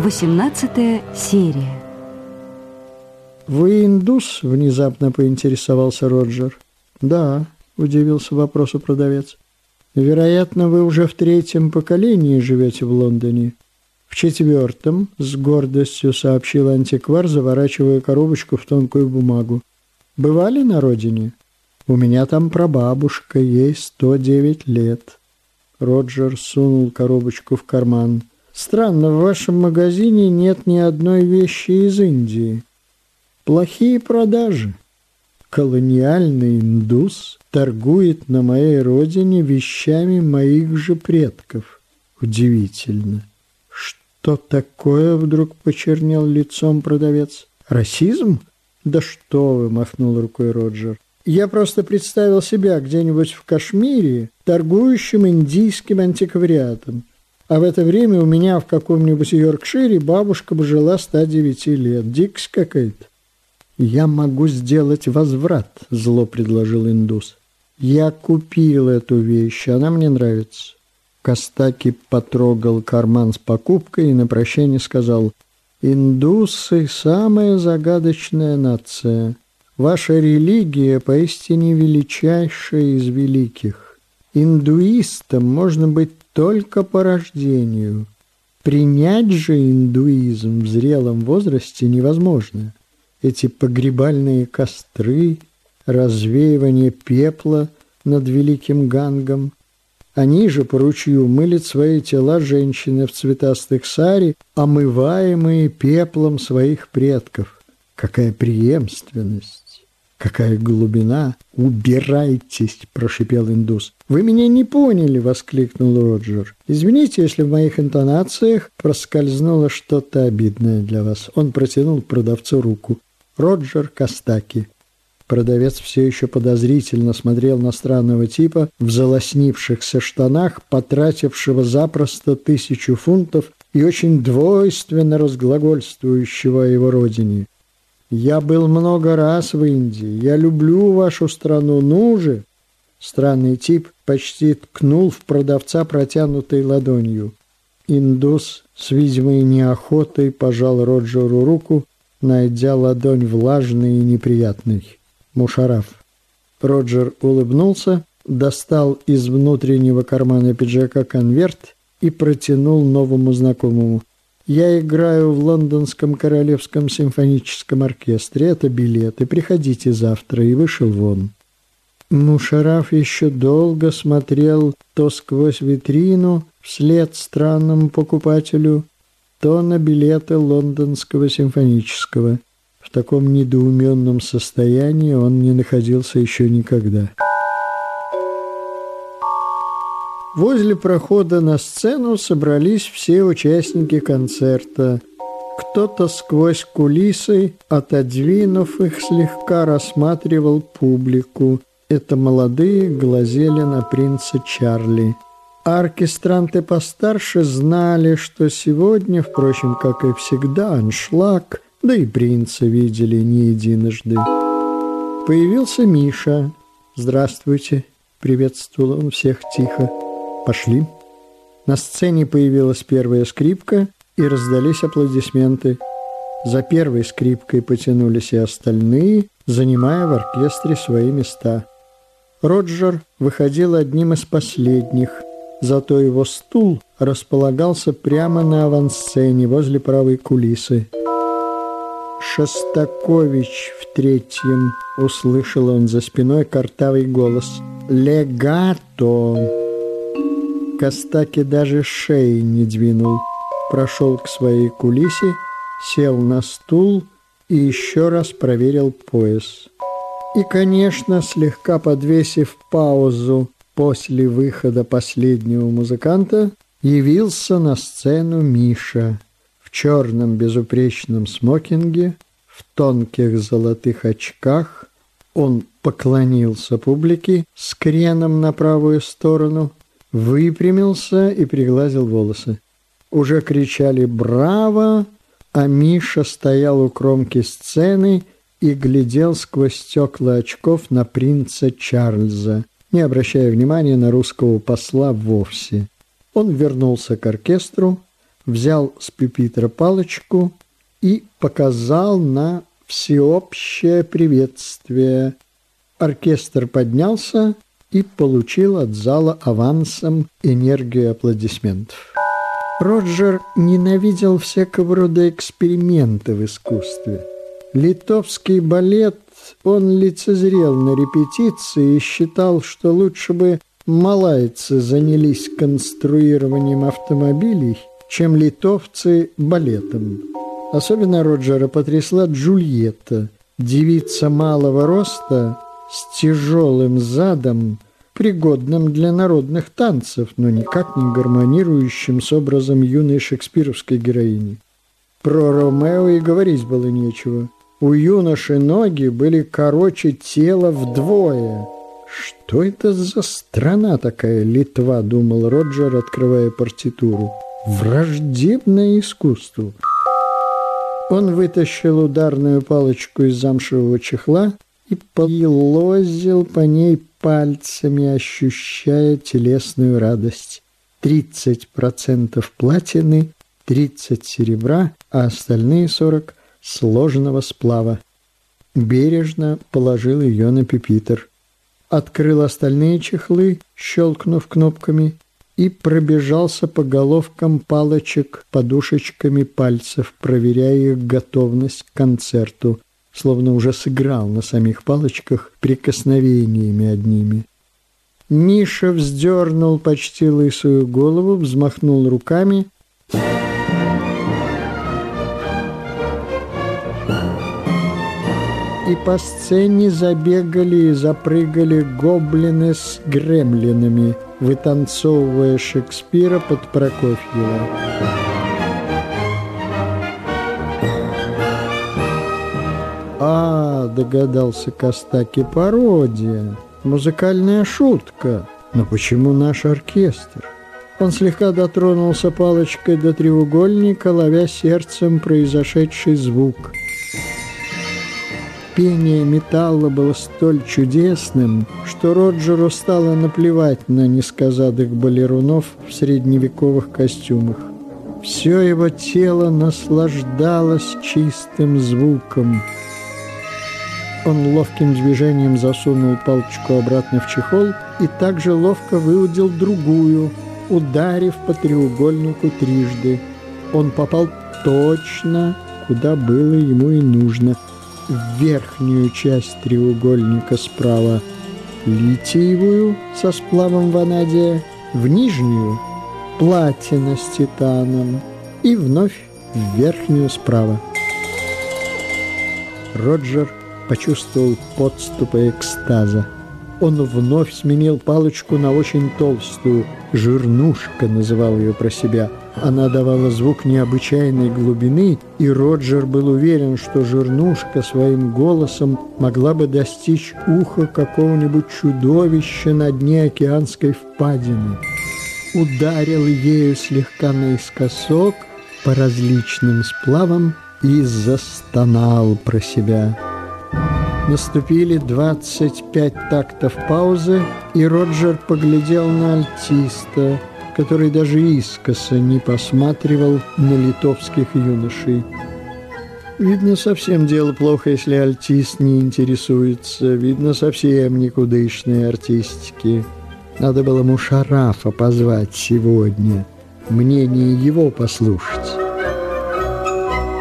18 серия. «Вы индус?» – внезапно поинтересовался Роджер. «Да», – удивился вопросу продавец. «Вероятно, вы уже в третьем поколении живете в Лондоне». «В четвертом», – с гордостью сообщил антиквар, заворачивая коробочку в тонкую бумагу. «Бывали на родине?» «У меня там прабабушка, ей 109 лет». Роджер сунул коробочку в карман. «Странно, в вашем магазине нет ни одной вещи из Индии». Плохие продажи. Колониальный индус торгует на моей родине вещами моих же предков. Удивительно. Что такое вдруг почернел лицом продавец? Расизм? Да что вы, махнул рукой Роджер. Я просто представил себя где-нибудь в Кашмире, торгующим индийским антиквариатом. А в это время у меня в каком-нибудь Йоркшире бабушка бы жила 109 лет. Дикость какая-то. «Я могу сделать возврат», – зло предложил индус. «Я купил эту вещь, она мне нравится». Костаки потрогал карман с покупкой и на прощание сказал, «Индусы – самая загадочная нация. Ваша религия поистине величайшая из великих. Индуистом можно быть только по рождению. Принять же индуизм в зрелом возрасте невозможно» эти погребальные костры, развеивание пепла над великим гангом. Они же по ручью мылят свои тела женщины в цветастых саре, омываемые пеплом своих предков. Какая преемственность! Какая глубина! Убирайтесь, прошипел индус. Вы меня не поняли, воскликнул Роджер. Извините, если в моих интонациях проскользнуло что-то обидное для вас. Он протянул продавцу руку. Роджер Костаки. Продавец все еще подозрительно смотрел на странного типа в залоснившихся штанах, потратившего запросто тысячу фунтов и очень двойственно разглагольствующего о его родине. «Я был много раз в Индии. Я люблю вашу страну. Ну же!» Странный тип почти ткнул в продавца протянутой ладонью. Индус с видимой неохотой пожал Роджеру руку найдя ладонь влажной и неприятной. Мушараф. Роджер улыбнулся, достал из внутреннего кармана пиджака конверт и протянул новому знакомому. «Я играю в Лондонском Королевском симфоническом оркестре. Это билеты. Приходите завтра». И вышел вон. Мушараф еще долго смотрел то сквозь витрину вслед странному покупателю, то на билеты лондонского симфонического. В таком недоуменном состоянии он не находился еще никогда. Возле прохода на сцену собрались все участники концерта. Кто-то сквозь кулисы, отодвинув их слегка, рассматривал публику. Это молодые глазели на принца Чарли. А оркестранты постарше знали, что сегодня, впрочем, как и всегда, аншлаг, да и принца видели не единожды. Появился Миша. «Здравствуйте», — приветствовал он всех тихо. «Пошли». На сцене появилась первая скрипка, и раздались аплодисменты. За первой скрипкой потянулись и остальные, занимая в оркестре свои места. Роджер выходил одним из последних – зато его стул располагался прямо на авансцене возле правой кулисы. «Шостакович в третьем», — услышал он за спиной картавый голос. «Легато!» Костаки даже шеи не двинул. Прошел к своей кулисе, сел на стул и еще раз проверил пояс. И, конечно, слегка подвесив паузу После выхода последнего музыканта явился на сцену Миша в черном безупречном смокинге, в тонких золотых очках. Он поклонился публике с креном на правую сторону, выпрямился и пригладил волосы. Уже кричали «Браво!», а Миша стоял у кромки сцены и глядел сквозь стекла очков на принца Чарльза не обращая внимания на русского посла вовсе. Он вернулся к оркестру, взял с пюпитра палочку и показал на всеобщее приветствие. Оркестр поднялся и получил от зала авансом энергию аплодисментов. Роджер ненавидел всякого рода эксперименты в искусстве. Литовский балет он лицезрел на репетиции и считал, что лучше бы малайцы занялись конструированием автомобилей, чем литовцы балетом. Особенно Роджера потрясла Джульетта, девица малого роста с тяжелым задом, пригодным для народных танцев, но никак не гармонирующим с образом юной шекспировской героини. Про Ромео и говорить было нечего. У юноши ноги были короче тела вдвое. «Что это за страна такая, Литва?» – думал Роджер, открывая партитуру. «Враждебное искусство». Он вытащил ударную палочку из замшевого чехла и полозил по ней пальцами, ощущая телесную радость. 30% платины, 30 серебра, а остальные 40 сложного сплава. Бережно положил ее на пепитер. Открыл остальные чехлы, щелкнув кнопками, и пробежался по головкам палочек подушечками пальцев, проверяя их готовность к концерту, словно уже сыграл на самих палочках прикосновениями одними. Миша вздернул почти лысую голову, взмахнул руками — и по сцене забегали и запрыгали гоблины с гремлинами, вытанцовывая Шекспира под Прокофьева. «А, — догадался Костаки, — пародия, музыкальная шутка. Но почему наш оркестр?» Он слегка дотронулся палочкой до треугольника, ловя сердцем произошедший звук — пение металла было столь чудесным, что Роджеру стало наплевать на несказанных балерунов в средневековых костюмах. Все его тело наслаждалось чистым звуком. Он ловким движением засунул палочку обратно в чехол и также ловко выудил другую, ударив по треугольнику трижды. Он попал точно, куда было ему и нужно – в верхнюю часть треугольника справа литиевую со сплавом ванадия, в нижнюю платина с титаном и вновь в верхнюю справа. Роджер почувствовал подступы экстаза. Он вновь сменил палочку на очень толстую, «жирнушка» называл ее про себя – она давала звук необычайной глубины, и Роджер был уверен, что Жирнушка своим голосом могла бы достичь уха какого-нибудь чудовища на дне океанской впадины. Ударил ею слегка наискосок по различным сплавам и застонал про себя. Наступили 25 тактов паузы, и Роджер поглядел на альтиста – который даже искоса не посматривал на литовских юношей. Видно, совсем дело плохо, если альтист не интересуется. Видно, совсем никудышные артистики. Надо было Мушарафа позвать сегодня, мнение его послушать.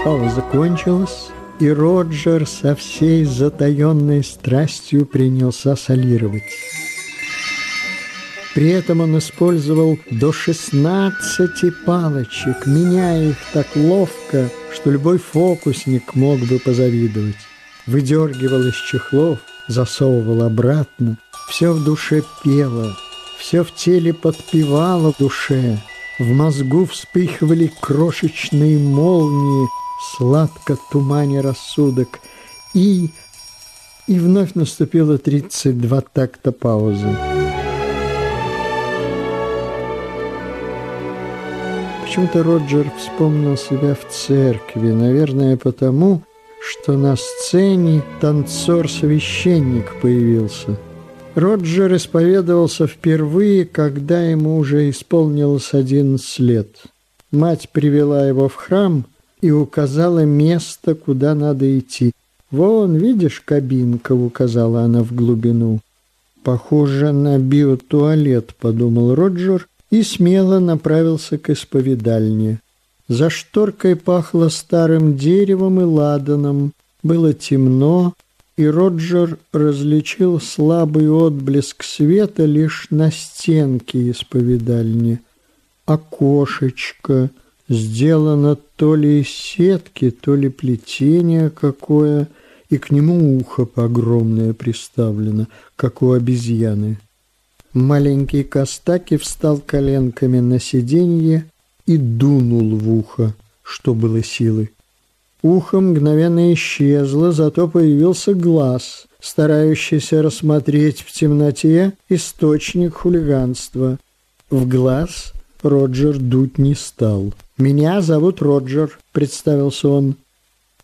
Пауза кончилась, и Роджер со всей затаенной страстью принялся солировать. При этом он использовал до 16 палочек, меняя их так ловко, что любой фокусник мог бы позавидовать. Выдергивал из чехлов, засовывал обратно. Все в душе пело, все в теле подпевало душе. В мозгу вспыхивали крошечные молнии, сладко туманя рассудок. И... и вновь наступило 32 такта паузы. Почему-то Роджер вспомнил себя в церкви, наверное, потому, что на сцене танцор-священник появился. Роджер исповедовался впервые, когда ему уже исполнилось 11 лет. Мать привела его в храм и указала место, куда надо идти. «Вон, видишь, кабинка», — указала она в глубину. «Похоже на биотуалет», — подумал Роджер и смело направился к исповедальне. За шторкой пахло старым деревом и ладаном. Было темно, и Роджер различил слабый отблеск света лишь на стенке исповедальни. Окошечко сделано то ли из сетки, то ли плетение какое — и к нему ухо огромное приставлено, как у обезьяны. Маленький Костаки встал коленками на сиденье и дунул в ухо, что было силы. Ухо мгновенно исчезло, зато появился глаз, старающийся рассмотреть в темноте источник хулиганства. В глаз Роджер дуть не стал. «Меня зовут Роджер», — представился он.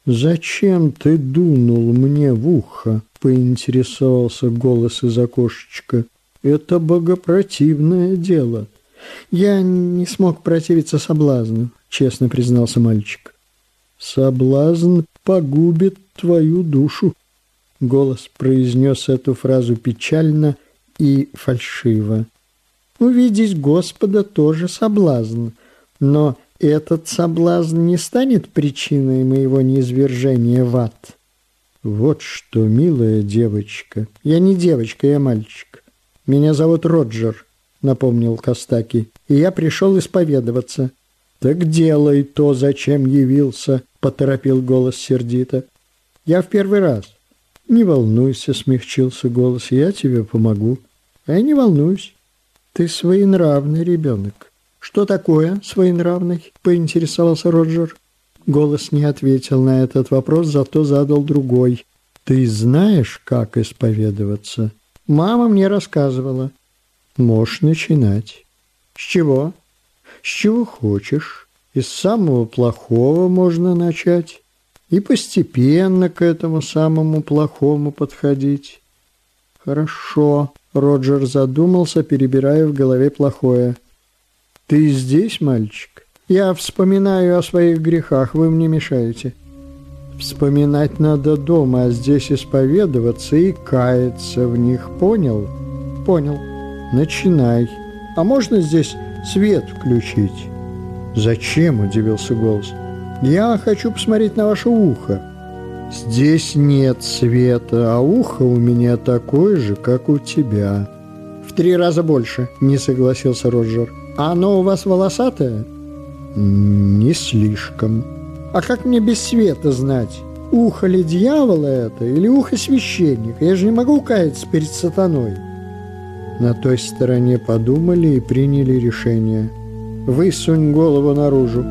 «Зачем ты дунул мне в ухо?» — поинтересовался голос из окошечка. «Это богопротивное дело». «Я не смог противиться соблазну», — честно признался мальчик. «Соблазн погубит твою душу», — голос произнес эту фразу печально и фальшиво. «Увидеть Господа тоже соблазн, но этот соблазн не станет причиной моего неизвержения в ад. Вот что, милая девочка. Я не девочка, я мальчик. Меня зовут Роджер, напомнил Костаки, и я пришел исповедоваться. Так делай то, зачем явился, поторопил голос сердито. Я в первый раз. Не волнуйся, смягчился голос, я тебе помогу. А я не волнуюсь. Ты своенравный ребенок. «Что такое своенравный?» – поинтересовался Роджер. Голос не ответил на этот вопрос, зато задал другой. «Ты знаешь, как исповедоваться?» «Мама мне рассказывала». «Можешь начинать». «С чего?» «С чего хочешь. Из самого плохого можно начать и постепенно к этому самому плохому подходить». «Хорошо», — Роджер задумался, перебирая в голове плохое. «Ты здесь, мальчик? Я вспоминаю о своих грехах, вы мне мешаете». «Вспоминать надо дома, а здесь исповедоваться и каяться в них. Понял?» «Понял. Начинай. А можно здесь свет включить?» «Зачем?» – удивился голос. «Я хочу посмотреть на ваше ухо». «Здесь нет света, а ухо у меня такое же, как у тебя». «В три раза больше», – не согласился Роджер. А оно у вас волосатое? Не слишком. А как мне без света знать, ухо ли дьявола это или ухо священника? Я же не могу каяться перед сатаной. На той стороне подумали и приняли решение. Высунь голову наружу.